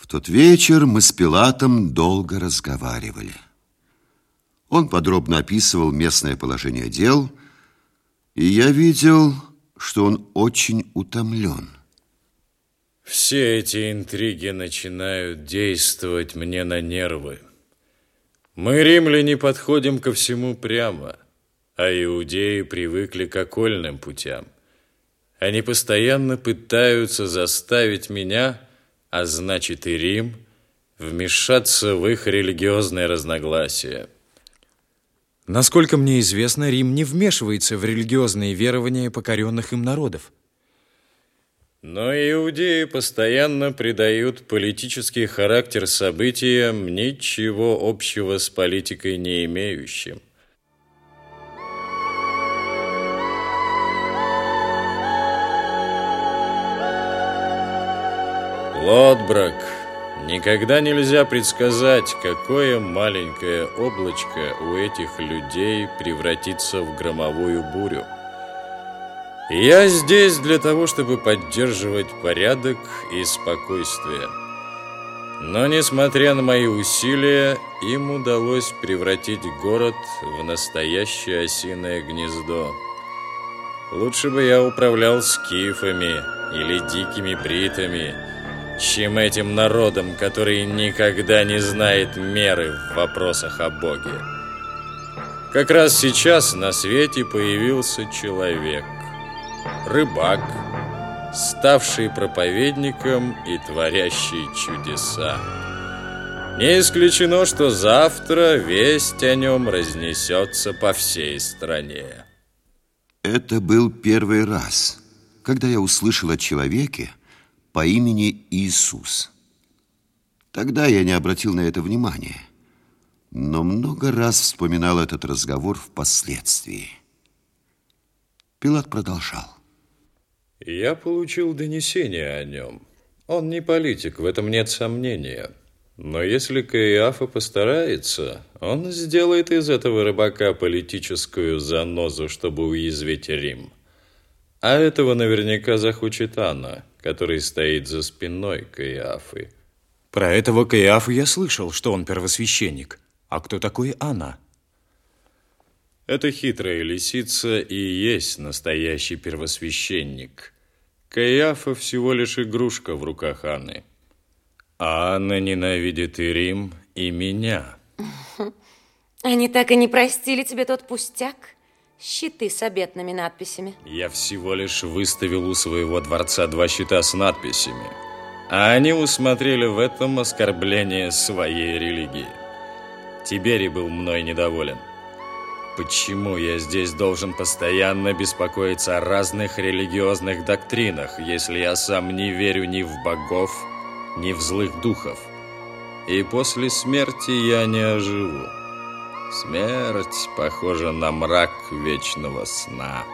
В тот вечер мы с Пилатом долго разговаривали. Он подробно описывал местное положение дел, и я видел, что он очень утомлен. Все эти интриги начинают действовать мне на нервы. Мы, римляне, подходим ко всему прямо, а иудеи привыкли к окольным путям. Они постоянно пытаются заставить меня, а значит и Рим, вмешаться в их религиозные разногласия. Насколько мне известно, Рим не вмешивается в религиозные верования покоренных им народов. Но иудеи постоянно придают политический характер событиям, ничего общего с политикой не имеющим. Лотбрак. Никогда нельзя предсказать, какое маленькое облачко у этих людей превратится в громовую бурю. Я здесь для того, чтобы поддерживать порядок и спокойствие. Но, несмотря на мои усилия, им удалось превратить город в настоящее осиное гнездо. Лучше бы я управлял скифами или дикими бритами, чем этим народом, который никогда не знает меры в вопросах о Боге. Как раз сейчас на свете появился человек – рыбак, ставший проповедником и творящий чудеса. Не исключено, что завтра весть о нем разнесется по всей стране. Это был первый раз, когда я услышал о человеке по имени Иисус. Тогда я не обратил на это внимания, но много раз вспоминал этот разговор впоследствии. Пилат продолжал. Я получил донесение о нем. Он не политик, в этом нет сомнения. Но если Каиафа постарается, он сделает из этого рыбака политическую занозу, чтобы уязвить Рим. А этого наверняка захочет Анна, который стоит за спиной Каиафы. Про этого Каиафа я слышал, что он первосвященник. А кто такой Анна? Эта хитрая лисица и есть настоящий первосвященник. Каиафа всего лишь игрушка в руках Анны. А Анна ненавидит и Рим, и меня. Они так и не простили тебе тот пустяк? Щиты с обетными надписями. Я всего лишь выставил у своего дворца два щита с надписями. А они усмотрели в этом оскорбление своей религии. Тиберий был мной недоволен. Почему я здесь должен постоянно беспокоиться о разных религиозных доктринах, если я сам не верю ни в богов, ни в злых духов? И после смерти я не оживу. Смерть похожа на мрак вечного сна.